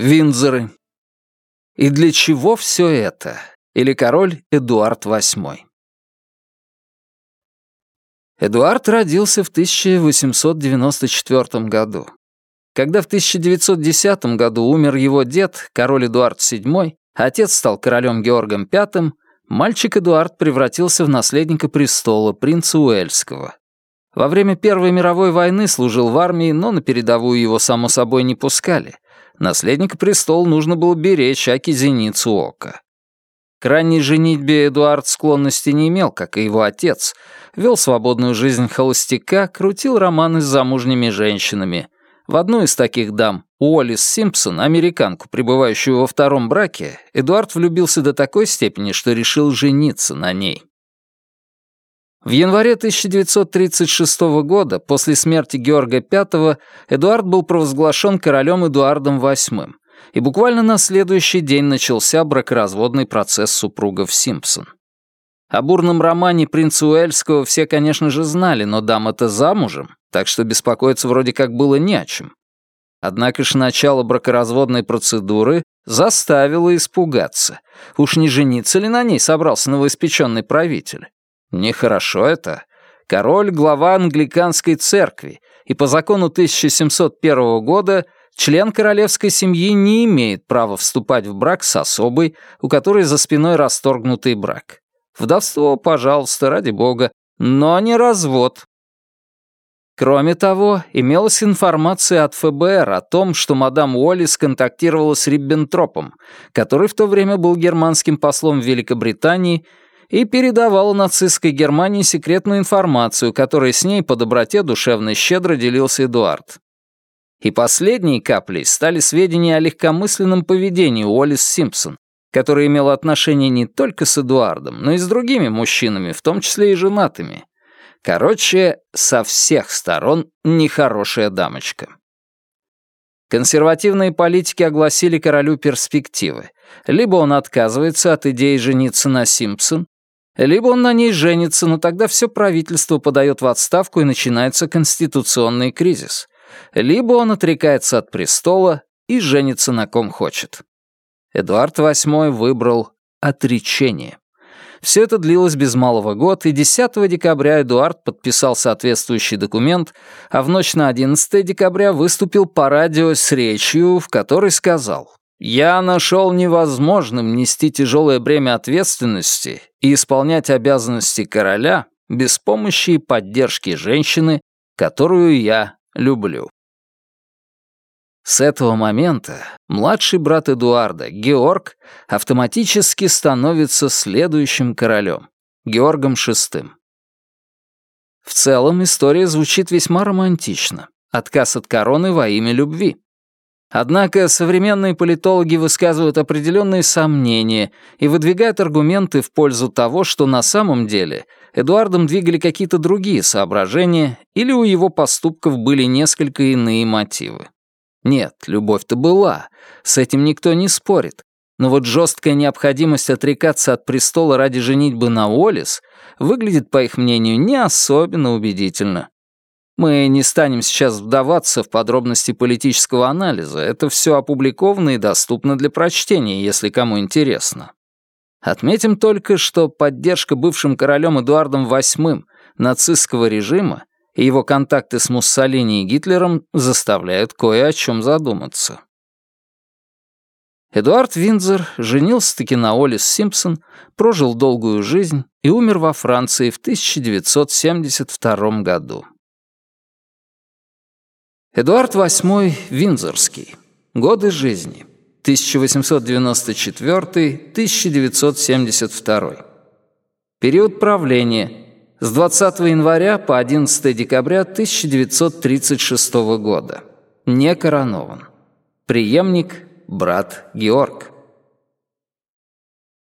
Виндзоры. И для чего все это? Или король Эдуард VIII? Эдуард родился в 1894 году. Когда в 1910 году умер его дед, король Эдуард VII, отец стал королем Георгом V, мальчик Эдуард превратился в наследника престола, принца Уэльского. Во время Первой мировой войны служил в армии, но на передовую его, само собой, не пускали. Наследника престола нужно было беречь, аки зеницу ока. К ранней женитьбе Эдуард склонности не имел, как и его отец. Вел свободную жизнь холостяка, крутил романы с замужними женщинами. В одну из таких дам, Уоллис Симпсон, американку, пребывающую во втором браке, Эдуард влюбился до такой степени, что решил жениться на ней. В январе 1936 года, после смерти Георга V, Эдуард был провозглашен королем Эдуардом VIII и буквально на следующий день начался бракоразводный процесс супругов Симпсон. О бурном романе принца Уэльского все, конечно же, знали, но дама-то замужем, так что беспокоиться вроде как было не о чем. Однако же начало бракоразводной процедуры заставило испугаться. Уж не жениться ли на ней собрался новоиспеченный правитель? Нехорошо это. Король — глава англиканской церкви, и по закону 1701 года Член королевской семьи не имеет права вступать в брак с особой, у которой за спиной расторгнутый брак. Вдовство, пожалуйста, ради бога, но не развод. Кроме того, имелась информация от ФБР о том, что мадам Уоллес контактировала с Риббентропом, который в то время был германским послом в Великобритании и передавала нацистской Германии секретную информацию, которой с ней по доброте душевной щедро делился Эдуард. И последней каплей стали сведения о легкомысленном поведении Уоллес Симпсон, которое имело отношение не только с Эдуардом, но и с другими мужчинами, в том числе и женатыми. Короче, со всех сторон нехорошая дамочка. Консервативные политики огласили королю перспективы. Либо он отказывается от идеи жениться на Симпсон, либо он на ней женится, но тогда все правительство подает в отставку и начинается конституционный кризис либо он отрекается от престола и женится на ком хочет. Эдуард VIII выбрал отречение. Все это длилось без малого год, и 10 декабря Эдуард подписал соответствующий документ, а в ночь на 11 декабря выступил по радио с речью, в которой сказал «Я нашел невозможным нести тяжелое бремя ответственности и исполнять обязанности короля без помощи и поддержки женщины, которую я люблю». С этого момента младший брат Эдуарда, Георг, автоматически становится следующим королем, Георгом VI. В целом история звучит весьма романтично. Отказ от короны во имя любви. Однако современные политологи высказывают определенные сомнения и выдвигают аргументы в пользу того, что на самом деле Эдуардом двигали какие-то другие соображения или у его поступков были несколько иные мотивы. Нет, любовь-то была, с этим никто не спорит. Но вот жесткая необходимость отрекаться от престола ради женитьбы на Уоллес выглядит, по их мнению, не особенно убедительно. Мы не станем сейчас вдаваться в подробности политического анализа, это все опубликовано и доступно для прочтения, если кому интересно. Отметим только, что поддержка бывшим королем Эдуардом VIII нацистского режима и его контакты с Муссолини и Гитлером заставляют кое о чем задуматься. Эдуард Виндзор женился-таки на Олис Симпсон, прожил долгую жизнь и умер во Франции в 1972 году. Эдуард VIII Виндзорский. Годы жизни. 1894-1972. Период правления с 20 января по 11 декабря 1936 года. Не коронован. Приемник – брат Георг.